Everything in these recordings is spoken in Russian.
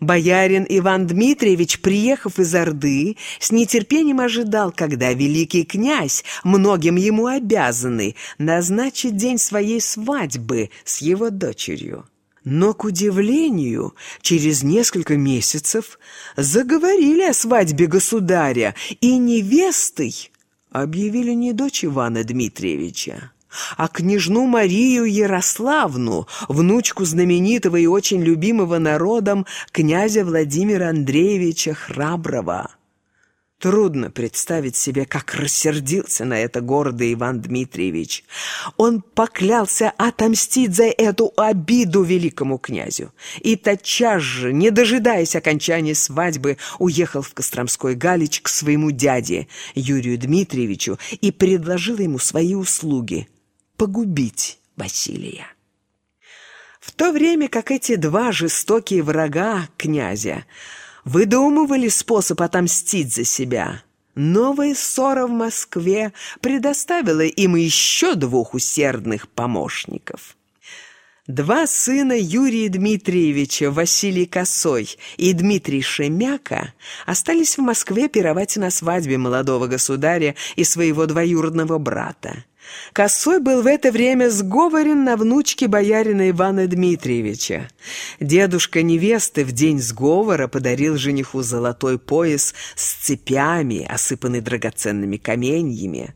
Боярин Иван Дмитриевич, приехав из Орды, с нетерпением ожидал, когда великий князь, многим ему обязанный, назначит день своей свадьбы с его дочерью. Но, к удивлению, через несколько месяцев заговорили о свадьбе государя, и невестой объявили не дочь Ивана Дмитриевича, а княжну Марию Ярославну, внучку знаменитого и очень любимого народом князя Владимира Андреевича Храброго. Трудно представить себе, как рассердился на это гордый Иван Дмитриевич. Он поклялся отомстить за эту обиду великому князю. И тотчас же, не дожидаясь окончания свадьбы, уехал в Костромской Галич к своему дяде Юрию Дмитриевичу и предложил ему свои услуги – погубить Василия. В то время как эти два жестокие врага князя – выдумывали способ отомстить за себя. Новая ссора в Москве предоставила им еще двух усердных помощников. Два сына Юрия Дмитриевича, Василий Косой и Дмитрий Шемяка, остались в Москве пировать на свадьбе молодого государя и своего двоюродного брата. Косой был в это время сговорен на внучке боярина Ивана Дмитриевича. Дедушка невесты в день сговора подарил жениху золотой пояс с цепями, осыпанный драгоценными каменьями.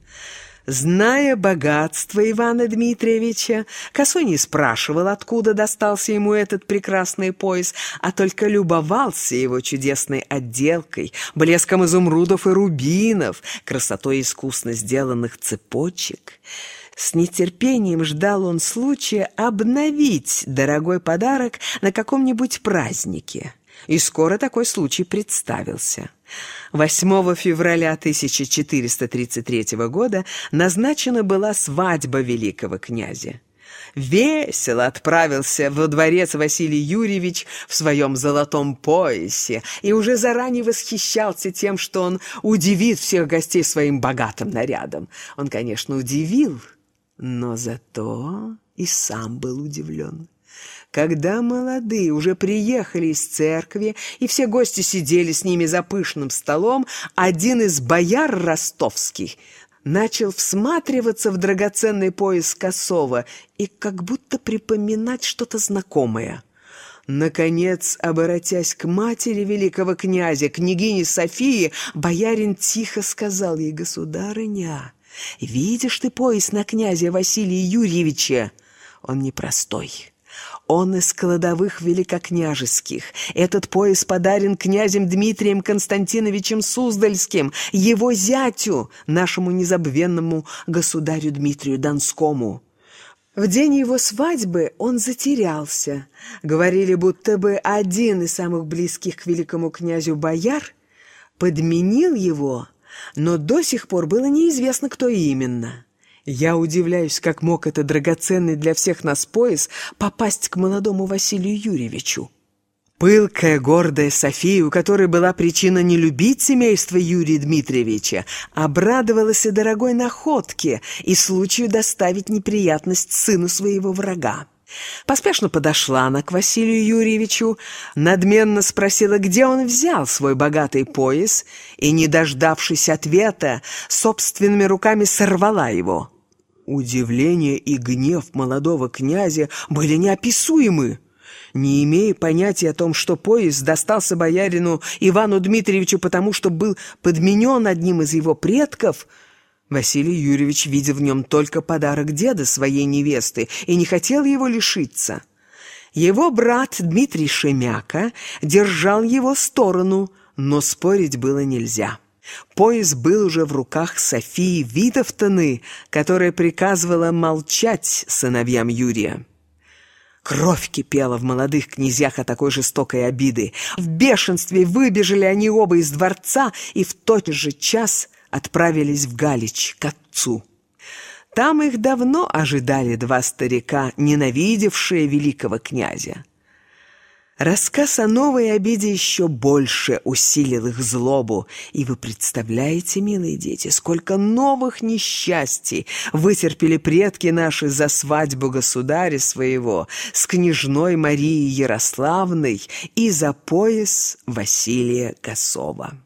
Зная богатство Ивана Дмитриевича, Косой не спрашивал, откуда достался ему этот прекрасный пояс, а только любовался его чудесной отделкой, блеском изумрудов и рубинов, красотой искусно сделанных цепочек. С нетерпением ждал он случая обновить дорогой подарок на каком-нибудь празднике. И скоро такой случай представился. 8 февраля 1433 года назначена была свадьба великого князя. Весело отправился во дворец Василий Юрьевич в своем золотом поясе и уже заранее восхищался тем, что он удивит всех гостей своим богатым нарядом. Он, конечно, удивил, но зато и сам был удивлен. Когда молодые уже приехали из церкви, и все гости сидели с ними за пышным столом, один из бояр ростовских начал всматриваться в драгоценный пояс Косова и как будто припоминать что-то знакомое. Наконец, оборотясь к матери великого князя, княгине Софии, боярин тихо сказал ей, «Государыня, видишь ты пояс на князя Василия Юрьевича? Он непростой». Он из кладовых великокняжеских. Этот пояс подарен князем Дмитрием Константиновичем Суздальским, его зятю, нашему незабвенному государю Дмитрию Донскому. В день его свадьбы он затерялся. Говорили, будто бы один из самых близких к великому князю бояр подменил его, но до сих пор было неизвестно, кто именно. Я удивляюсь, как мог этот драгоценный для всех нас пояс попасть к молодому Василию Юрьевичу. Пылкая, гордая София, у которой была причина не любить семейство Юрия Дмитриевича, обрадовалась и дорогой находке и случаю доставить неприятность сыну своего врага. Поспешно подошла она к Василию Юрьевичу, надменно спросила, где он взял свой богатый пояс, и, не дождавшись ответа, собственными руками сорвала его. Удивление и гнев молодого князя были неописуемы. Не имея понятия о том, что поезд достался боярину Ивану Дмитриевичу потому, что был подменен одним из его предков, Василий Юрьевич видел в нем только подарок деда своей невесты и не хотел его лишиться. Его брат Дмитрий Шемяка держал его сторону, но спорить было нельзя. Пояс был уже в руках Софии Витовтоны, которая приказывала молчать сыновьям Юрия. Кровь кипела в молодых князьях от такой жестокой обиды. В бешенстве выбежали они оба из дворца и в тот же час отправились в Галич к отцу. Там их давно ожидали два старика, ненавидевшие великого князя. Рассказ о новой обиде еще больше усилил их злобу. И вы представляете, милые дети, сколько новых несчастий вытерпели предки наши за свадьбу государя своего с княжной Марией Ярославной и за пояс Василия Косова.